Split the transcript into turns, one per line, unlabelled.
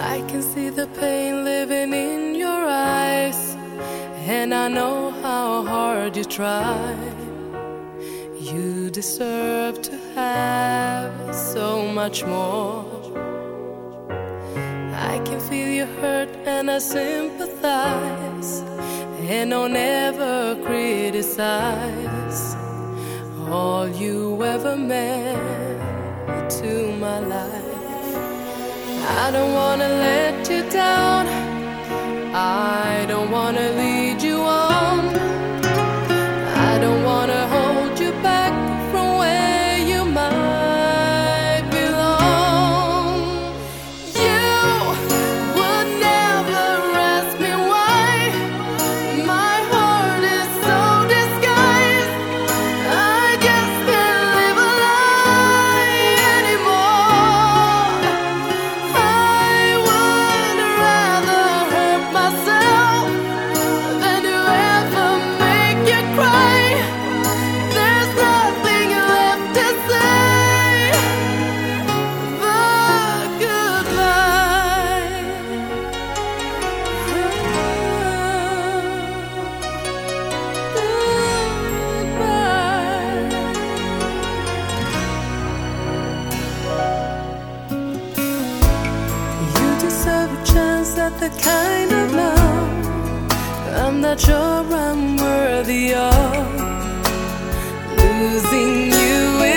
I can see the pain living in your eyes, and I know how hard you try. You deserve to have so much more. I can feel your hurt and I sympathize, and I'll never criticize all you ever meant to my life. I don't wanna let you down. The kind of love I'm not sure I'm worthy of. Losing you